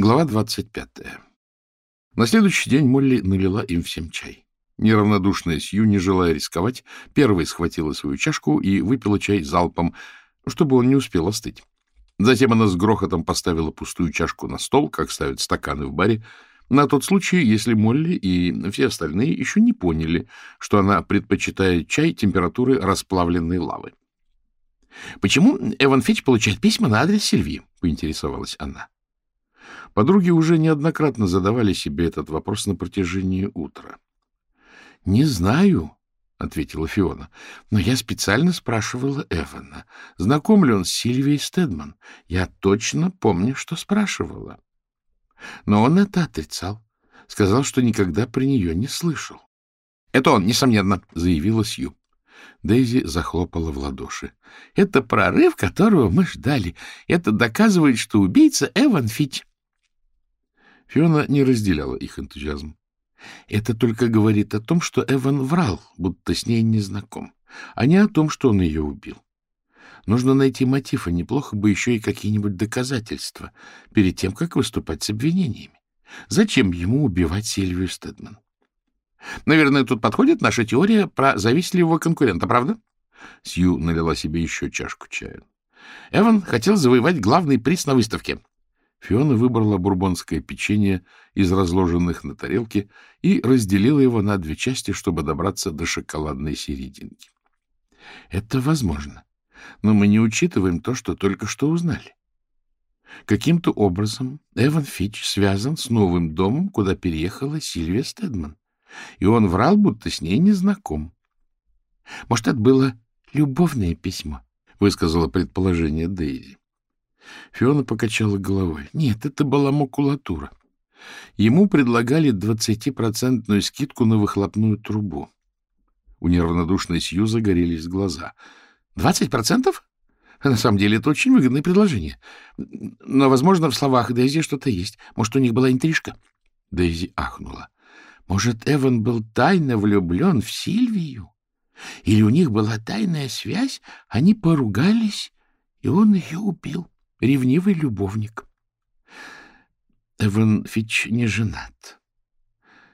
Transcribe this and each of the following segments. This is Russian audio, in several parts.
Глава 25. На следующий день Молли налила им всем чай. Неравнодушная Сью, не желая рисковать, первой схватила свою чашку и выпила чай залпом, чтобы он не успел остыть. Затем она с грохотом поставила пустую чашку на стол, как ставят стаканы в баре, на тот случай, если Молли и все остальные еще не поняли, что она предпочитает чай температуры расплавленной лавы. — Почему Эван Фич получает письма на адрес Сильвии? — поинтересовалась она. Подруги уже неоднократно задавали себе этот вопрос на протяжении утра. — Не знаю, — ответила Фиона, — но я специально спрашивала Эвана, знаком ли он с Сильвией Стедман. Я точно помню, что спрашивала. Но он это отрицал. Сказал, что никогда про нее не слышал. — Это он, несомненно, — заявила Сью. Дейзи захлопала в ладоши. — Это прорыв, которого мы ждали. Это доказывает, что убийца Эван Фич. Фиона не разделяла их энтузиазм. Это только говорит о том, что Эван врал, будто с ней не знаком, а не о том, что он ее убил. Нужно найти мотив, а неплохо бы еще и какие-нибудь доказательства перед тем, как выступать с обвинениями. Зачем ему убивать Сильвию Стедман? Наверное, тут подходит наша теория про завистливого конкурента, правда? Сью налила себе еще чашку чая. Эван хотел завоевать главный приз на выставке. Фиона выбрала бурбонское печенье из разложенных на тарелке и разделила его на две части, чтобы добраться до шоколадной серединки. Это возможно, но мы не учитываем то, что только что узнали. Каким-то образом Эван Фич связан с новым домом, куда переехала Сильвия Стедман, и он врал, будто с ней не знаком. Может, это было любовное письмо, — высказала предположение Дейзи. Фиона покачала головой. Нет, это была макулатура. Ему предлагали двадцатипроцентную скидку на выхлопную трубу. У неравнодушной Сью загорелись глаза. «Двадцать процентов? На самом деле это очень выгодное предложение. Но, возможно, в словах Дейзи что-то есть. Может, у них была интрижка?» Дейзи ахнула. «Может, Эван был тайно влюблен в Сильвию? Или у них была тайная связь, они поругались, и он ее убил?» Ревнивый любовник. Эван Фич не женат.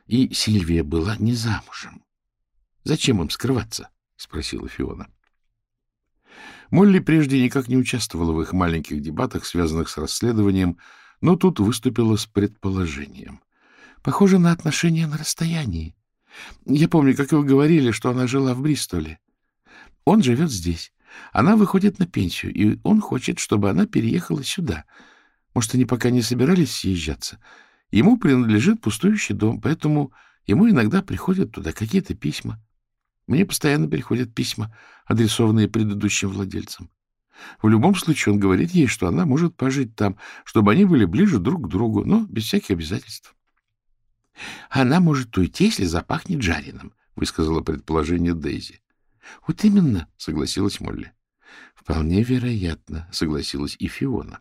И Сильвия была не замужем. Зачем им скрываться? — спросила Фиона. Молли прежде никак не участвовала в их маленьких дебатах, связанных с расследованием, но тут выступила с предположением. Похоже на отношения на расстоянии. Я помню, как вы говорили, что она жила в Бристоле. Он живет здесь. Она выходит на пенсию, и он хочет, чтобы она переехала сюда. Может, они пока не собирались съезжаться. Ему принадлежит пустующий дом, поэтому ему иногда приходят туда какие-то письма. Мне постоянно приходят письма, адресованные предыдущим владельцам. В любом случае он говорит ей, что она может пожить там, чтобы они были ближе друг к другу, но без всяких обязательств. — Она может уйти, если запахнет жареным, — высказала предположение Дейзи. — Вот именно, — согласилась Молли. — Вполне вероятно, — согласилась и Фиона.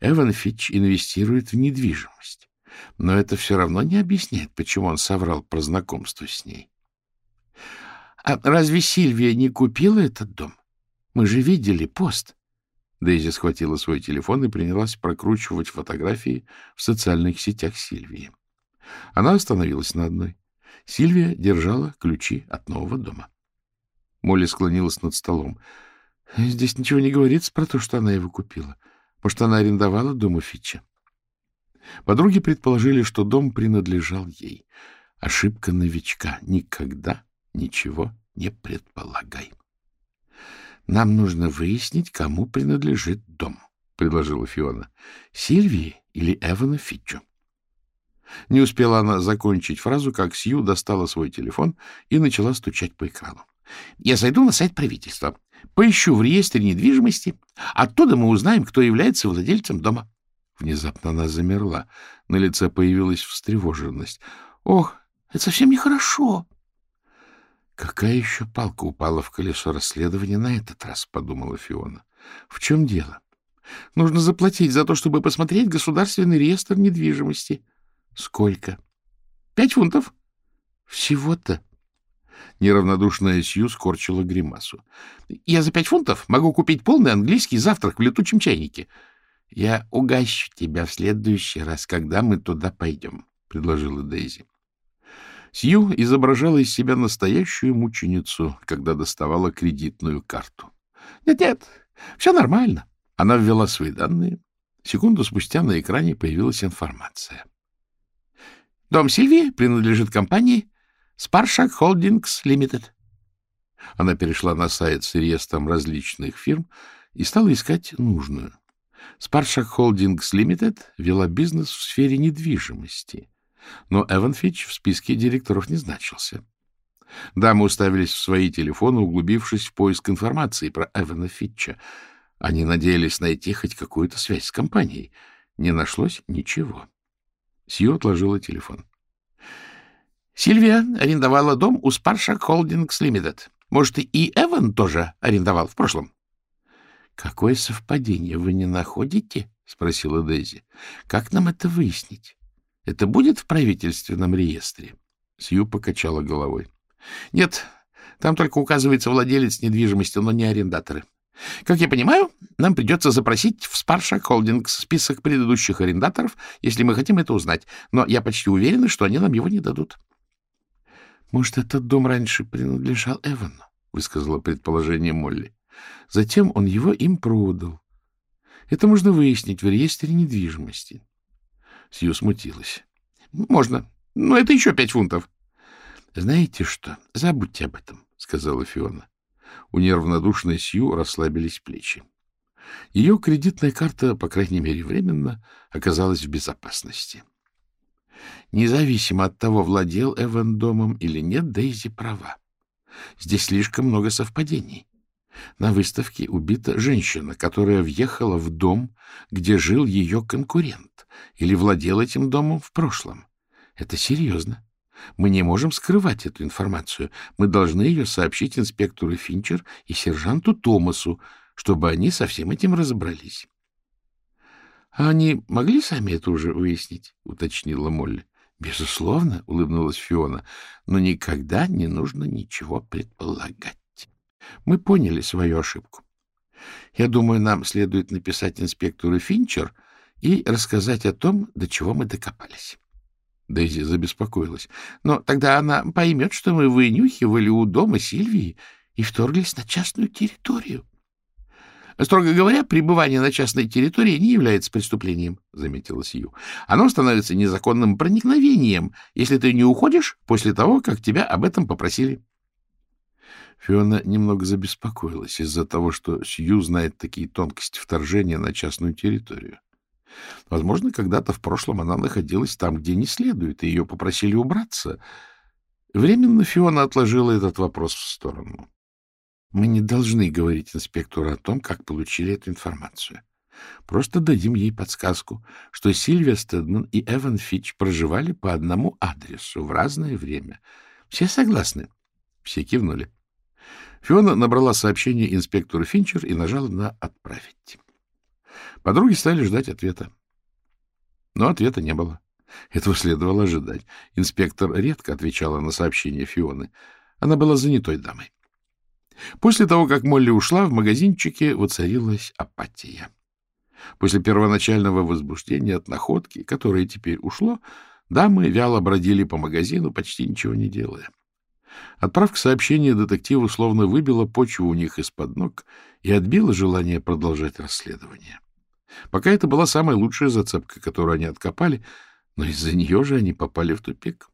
Эван Фитч инвестирует в недвижимость, но это все равно не объясняет, почему он соврал про знакомство с ней. — А разве Сильвия не купила этот дом? Мы же видели пост. Дейзи схватила свой телефон и принялась прокручивать фотографии в социальных сетях Сильвии. Она остановилась на одной. Сильвия держала ключи от нового дома. Молли склонилась над столом. Здесь ничего не говорится про то, что она его купила. Может, она арендовала дом у Фитча. Подруги предположили, что дом принадлежал ей. Ошибка новичка. Никогда ничего не предполагай. — Нам нужно выяснить, кому принадлежит дом, — предложила Фиона. — Сильвии или Эвана Фитчу? Не успела она закончить фразу, как Сью достала свой телефон и начала стучать по экрану. Я зайду на сайт правительства, поищу в реестре недвижимости. Оттуда мы узнаем, кто является владельцем дома. Внезапно она замерла. На лице появилась встревоженность. — Ох, это совсем нехорошо. — Какая еще палка упала в колесо расследования на этот раз? — подумала Фиона. — В чем дело? — Нужно заплатить за то, чтобы посмотреть государственный реестр недвижимости. — Сколько? — Пять фунтов. — Всего-то? Неравнодушная Сью скорчила гримасу. — Я за пять фунтов могу купить полный английский завтрак в летучем чайнике. — Я угощу тебя в следующий раз, когда мы туда пойдем, — предложила Дейзи. Сью изображала из себя настоящую мученицу, когда доставала кредитную карту. «Нет, — Нет-нет, все нормально. Она ввела свои данные. Секунду спустя на экране появилась информация. Дом Сильвии принадлежит компании Sparshak Holdings Limited. Она перешла на сайт с реестром различных фирм и стала искать нужную. Sparshak Holdings Limited вела бизнес в сфере недвижимости, но Эван Фич в списке директоров не значился. Дамы уставились в свои телефоны, углубившись в поиск информации про Эвана Фитча. Они надеялись найти хоть какую-то связь с компанией. Не нашлось ничего. Сью отложила телефон. Сильвия арендовала дом у Спаршак Холдингс Лимитед. Может, и Эван тоже арендовал в прошлом? — Какое совпадение вы не находите? — спросила Дейзи. — Как нам это выяснить? Это будет в правительственном реестре? Сью покачала головой. — Нет, там только указывается владелец недвижимости, но не арендаторы. Как я понимаю, нам придется запросить в Спарша Холдингс список предыдущих арендаторов, если мы хотим это узнать, но я почти уверена, что они нам его не дадут. — Может, этот дом раньше принадлежал Эвану, — высказала предположение Молли. Затем он его им продал. Это можно выяснить в реестре недвижимости. Сью смутилась. — Можно, но это еще пять фунтов. — Знаете что, забудьте об этом, — сказала Фиона. У неравнодушной Сью расслабились плечи. Ее кредитная карта, по крайней мере временно, оказалась в безопасности. Независимо от того, владел Эван домом или нет, Дейзи права. Здесь слишком много совпадений. На выставке убита женщина, которая въехала в дом, где жил ее конкурент, или владел этим домом в прошлом. Это серьезно. Мы не можем скрывать эту информацию. Мы должны ее сообщить инспектору Финчер и сержанту Томасу, чтобы они со всем этим разобрались. — А они могли сами это уже выяснить? — уточнила Молли. — Безусловно, — улыбнулась Фиона, — но никогда не нужно ничего предполагать. Мы поняли свою ошибку. Я думаю, нам следует написать инспектору Финчер и рассказать о том, до чего мы докопались. Дейзи забеспокоилась. Но тогда она поймет, что мы вынюхивали у дома Сильвии и вторглись на частную территорию. Строго говоря, пребывание на частной территории не является преступлением, — заметила Сью. Оно становится незаконным проникновением, если ты не уходишь после того, как тебя об этом попросили. Фиона немного забеспокоилась из-за того, что Сью знает такие тонкости вторжения на частную территорию. Возможно, когда-то в прошлом она находилась там, где не следует, и ее попросили убраться. Временно Фиона отложила этот вопрос в сторону. Мы не должны говорить инспектору о том, как получили эту информацию. Просто дадим ей подсказку, что Сильвия Стедман и Эван Фич проживали по одному адресу в разное время. Все согласны? Все кивнули. Фиона набрала сообщение инспектору Финчер и нажала на «Отправить». Подруги стали ждать ответа. Но ответа не было. Этого следовало ожидать. Инспектор редко отвечала на сообщения Фионы. Она была занятой дамой. После того, как Молли ушла, в магазинчике воцарилась апатия. После первоначального возбуждения от находки, которое теперь ушло, дамы вяло бродили по магазину, почти ничего не делая. Отправка сообщения детективу словно выбила почву у них из-под ног и отбила желание продолжать расследование. Пока это была самая лучшая зацепка, которую они откопали, но из-за нее же они попали в тупик.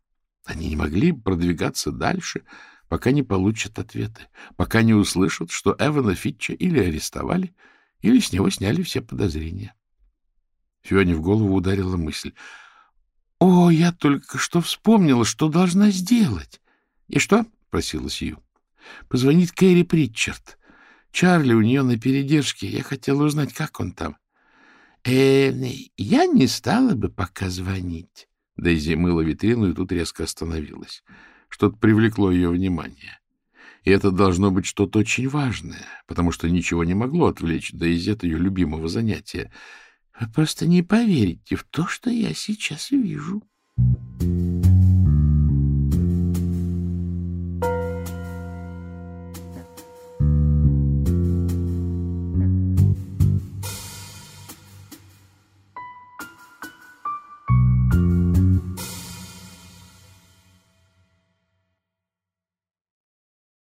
Они не могли продвигаться дальше, пока не получат ответы, пока не услышат, что Эвана Фитча или арестовали, или с него сняли все подозрения. Фионе в голову ударила мысль. — О, я только что вспомнила, что должна сделать. — И что? — просила Сью. — Позвонить Кэрри Притчард. Чарли у нее на передержке. Я хотела узнать, как он там. Э, я не стала бы пока звонить. Дейзи мыла витрину и тут резко остановилась. Что-то привлекло ее внимание. И это должно быть что-то очень важное, потому что ничего не могло отвлечь Дейзи от ее любимого занятия. Вы просто не поверите в то, что я сейчас вижу.